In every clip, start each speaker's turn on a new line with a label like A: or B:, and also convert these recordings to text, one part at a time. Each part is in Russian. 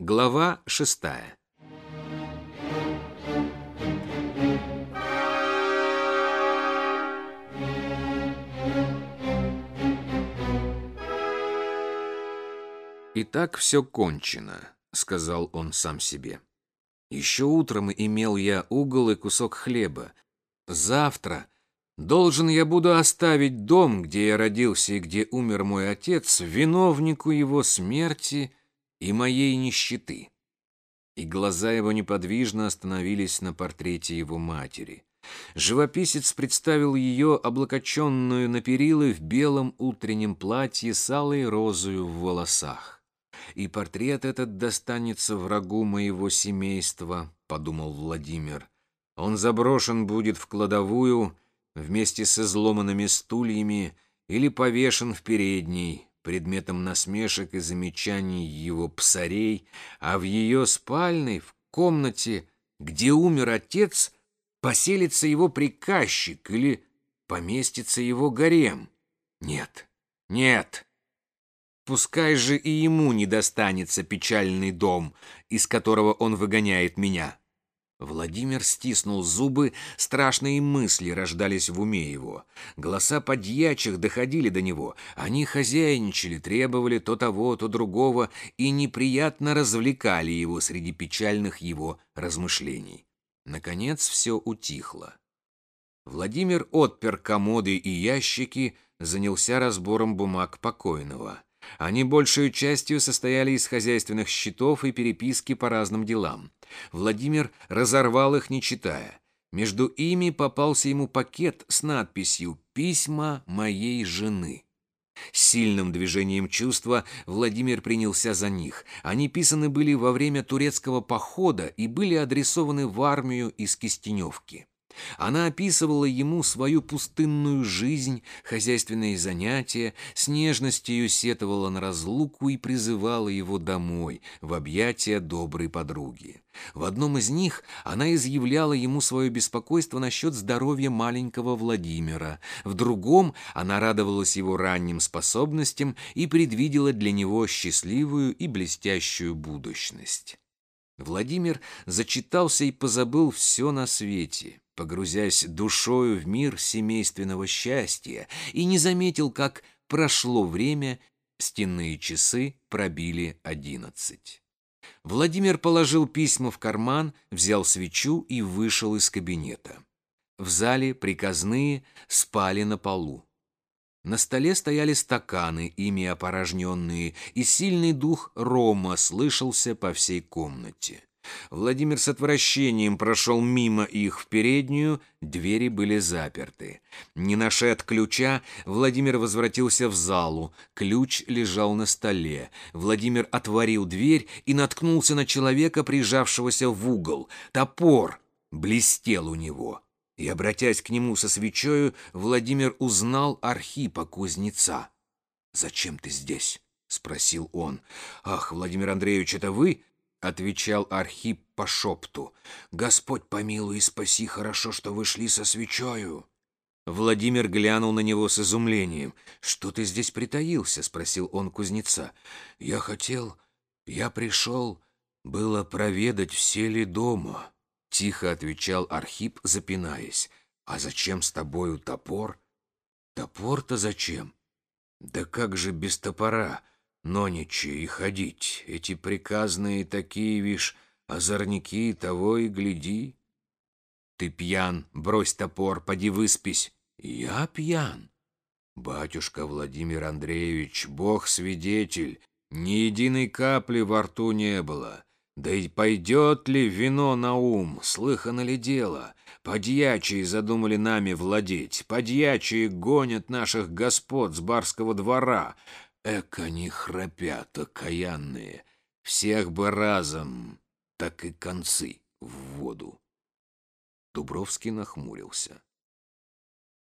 A: Глава шестая. «Итак, все кончено», — сказал он сам себе. «Еще утром имел я угол и кусок хлеба. Завтра должен я буду оставить дом, где я родился и где умер мой отец, виновнику его смерти и моей нищеты». И глаза его неподвижно остановились на портрете его матери. Живописец представил ее, облокоченную на перилы в белом утреннем платье с алой розою в волосах и портрет этот достанется врагу моего семейства», — подумал Владимир. «Он заброшен будет в кладовую вместе с изломанными стульями или повешен в передней, предметом насмешек и замечаний его псарей, а в ее спальной, в комнате, где умер отец, поселится его приказчик или поместится его гарем. Нет, нет, Пускай же и ему не достанется печальный дом, из которого он выгоняет меня. Владимир стиснул зубы, страшные мысли рождались в уме его. Голоса подьячих доходили до него. Они хозяйничали, требовали то того, то другого и неприятно развлекали его среди печальных его размышлений. Наконец все утихло. Владимир отпер комоды и ящики, занялся разбором бумаг покойного. Они большей частью состояли из хозяйственных счетов и переписки по разным делам. Владимир разорвал их, не читая. Между ими попался ему пакет с надписью «Письма моей жены». сильным движением чувства Владимир принялся за них. Они писаны были во время турецкого похода и были адресованы в армию из Кистеневки. Она описывала ему свою пустынную жизнь, хозяйственные занятия, с нежностью сетовала на разлуку и призывала его домой, в объятия доброй подруги. В одном из них она изъявляла ему свое беспокойство насчет здоровья маленького Владимира, в другом она радовалась его ранним способностям и предвидела для него счастливую и блестящую будущность. Владимир зачитался и позабыл все на свете погрузясь душою в мир семейственного счастья, и не заметил, как прошло время, стенные часы пробили одиннадцать. Владимир положил письма в карман, взял свечу и вышел из кабинета. В зале приказные спали на полу. На столе стояли стаканы, ими опорожненные, и сильный дух рома слышался по всей комнате. Владимир с отвращением прошел мимо их в переднюю, двери были заперты. Не нашед ключа, Владимир возвратился в залу. Ключ лежал на столе. Владимир отворил дверь и наткнулся на человека, прижавшегося в угол. Топор блестел у него. И, обратясь к нему со свечою, Владимир узнал Архипа кузнеца. «Зачем ты здесь?» — спросил он. «Ах, Владимир Андреевич, это вы?» Отвечал Архип по шепту. «Господь помилуй и спаси, хорошо, что вы шли со свечою». Владимир глянул на него с изумлением. «Что ты здесь притаился?» — спросил он кузнеца. «Я хотел... Я пришел... Было проведать, все ли дома?» Тихо отвечал Архип, запинаясь. «А зачем с тобою топор?» «Топор-то зачем?» «Да как же без топора?» Ноничи и ходить. Эти приказные такие, вишь, озорники, того и гляди. Ты пьян, брось топор, поди выспись. Я пьян. Батюшка Владимир Андреевич, Бог свидетель, ни единой капли во рту не было. Да и пойдет ли вино на ум, слыхано ли дело? Подьячие задумали нами владеть, подьячие гонят наших господ с барского двора, Эк они храпят, окаянные. Всех бы разом, так и концы в воду. Дубровский нахмурился.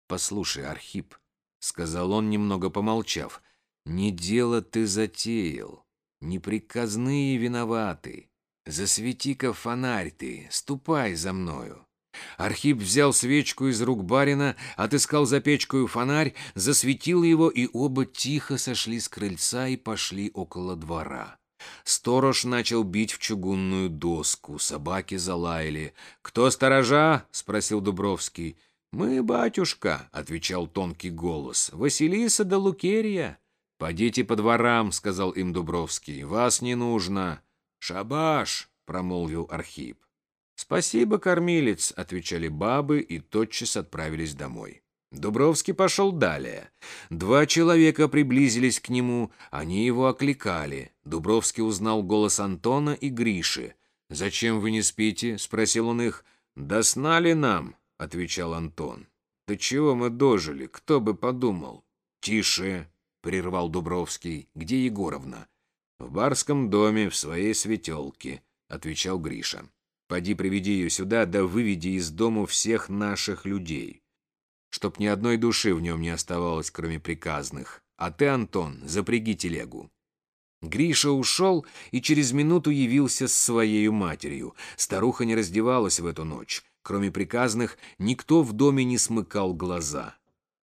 A: «Послушай, Архип», — сказал он, немного помолчав, — «не дело ты затеял, не приказные виноваты. Засвети-ка фонарь ты, ступай за мною. Архип взял свечку из рук барина, отыскал за печкою фонарь, засветил его, и оба тихо сошли с крыльца и пошли около двора. Сторож начал бить в чугунную доску, собаки залаяли. «Кто сторожа?» — спросил Дубровский. «Мы, батюшка», — отвечал тонкий голос, — «Василиса да Лукерия». «Подите по дворам», — сказал им Дубровский, — «вас не нужно». «Шабаш», — промолвил Архип. «Спасибо, кормилец», — отвечали бабы и тотчас отправились домой. Дубровский пошел далее. Два человека приблизились к нему, они его окликали. Дубровский узнал голос Антона и Гриши. «Зачем вы не спите?» — спросил он их. «Да сна ли нам?» — отвечал Антон. «Да чего мы дожили? Кто бы подумал?» «Тише!» — прервал Дубровский. «Где Егоровна?» «В барском доме, в своей светелке», — отвечал Гриша. «Поди приведи ее сюда, да выведи из дому всех наших людей» чтоб ни одной души в нем не оставалось, кроме приказных. А ты, Антон, запряги телегу». Гриша ушел и через минуту явился с своей матерью. Старуха не раздевалась в эту ночь. Кроме приказных, никто в доме не смыкал глаза.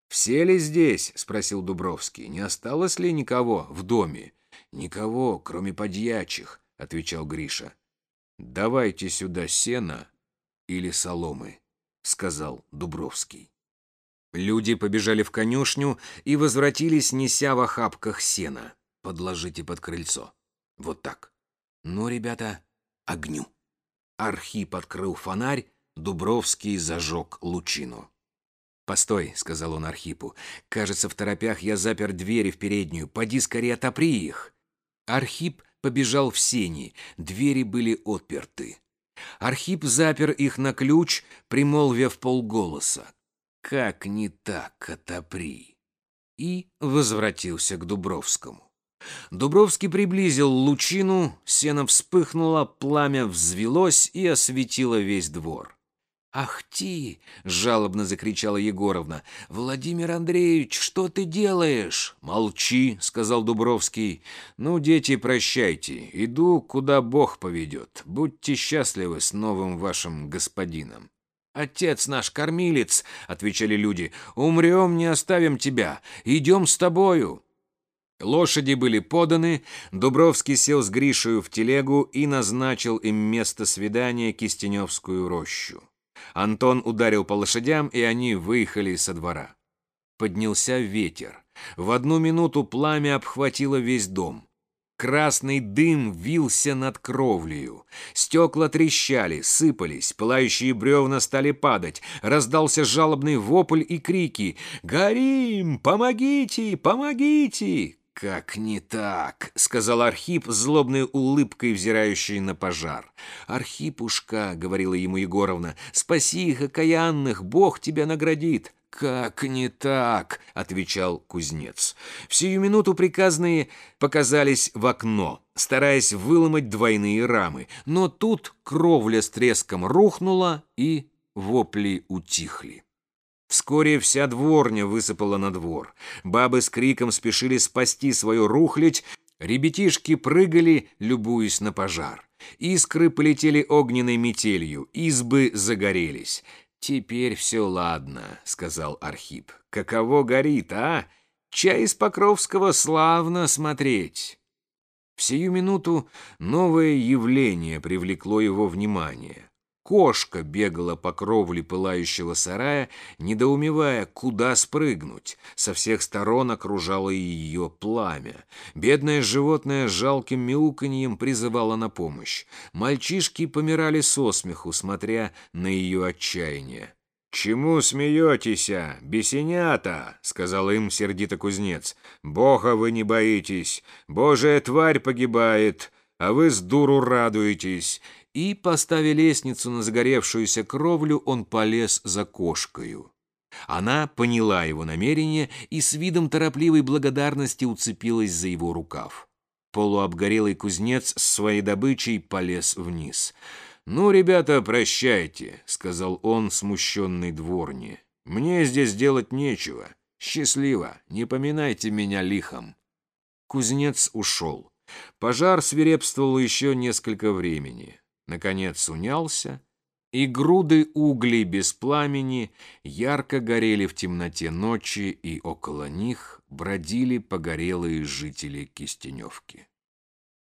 A: «Все ли здесь?» — спросил Дубровский. «Не осталось ли никого в доме?» «Никого, кроме подьячих», — отвечал Гриша. «Давайте сюда сена или соломы», — сказал Дубровский. Люди побежали в конюшню и возвратились, неся в охапках сена. Подложите под крыльцо. Вот так. Ну, ребята, огню. Архип открыл фонарь, Дубровский зажег лучину. «Постой», — сказал он Архипу. «Кажется, в торопях я запер двери в переднюю. Поди скорее отопри их». Архип побежал в сени. Двери были отперты. Архип запер их на ключ, примолвив полголоса. Как не так, отопри. И возвратился к Дубровскому. Дубровский приблизил лучину, сено вспыхнуло, пламя взвелось и осветило весь двор. «Ах ты!» — жалобно закричала Егоровна. «Владимир Андреевич, что ты делаешь?» «Молчи!» — сказал Дубровский. «Ну, дети, прощайте. Иду, куда Бог поведет. Будьте счастливы с новым вашим господином». «Отец наш, кормилец!» — отвечали люди. «Умрем, не оставим тебя. Идем с тобою». Лошади были поданы, Дубровский сел с Гришею в телегу и назначил им место свидания Кистеневскую рощу. Антон ударил по лошадям, и они выехали со двора. Поднялся ветер. В одну минуту пламя обхватило весь дом. Красный дым вился над кровлею. Стекла трещали, сыпались, пылающие бревна стали падать. Раздался жалобный вопль и крики «Горим! Помогите! Помогите!» «Как не так?» — сказал Архип, злобной улыбкой взирающий на пожар. «Архипушка», — говорила ему Егоровна, — «спаси их окаянных, Бог тебя наградит». «Как не так?» — отвечал кузнец. В сию минуту приказные показались в окно, стараясь выломать двойные рамы. Но тут кровля с треском рухнула, и вопли утихли. Вскоре вся дворня высыпала на двор. Бабы с криком спешили спасти свою рухлядь, ребятишки прыгали, любуясь на пожар. Искры полетели огненной метелью, избы загорелись. «Теперь все ладно», — сказал Архип. «Каково горит, а? Чай из Покровского славно смотреть». В сию минуту новое явление привлекло его внимание. Кошка бегала по кровле пылающего сарая, недоумевая, куда спрыгнуть. Со всех сторон окружало ее пламя. Бедное животное жалким мяуканьем призывало на помощь. Мальчишки помирали со смеху, смотря на ее отчаяние. «Чему смеетесь, бесенята?» — сказал им сердито кузнец. «Бога вы не боитесь, божья тварь погибает, а вы с дуру радуетесь и, поставя лестницу на загоревшуюся кровлю, он полез за кошкою. Она поняла его намерение и с видом торопливой благодарности уцепилась за его рукав. Полуобгорелый кузнец с своей добычей полез вниз. «Ну, ребята, прощайте», — сказал он смущенной дворне. «Мне здесь делать нечего. Счастливо, не поминайте меня лихом». Кузнец ушел. Пожар свирепствовал еще несколько времени наконец унялся, и груды углей без пламени ярко горели в темноте ночи, и около них бродили погорелые жители Кистеневки.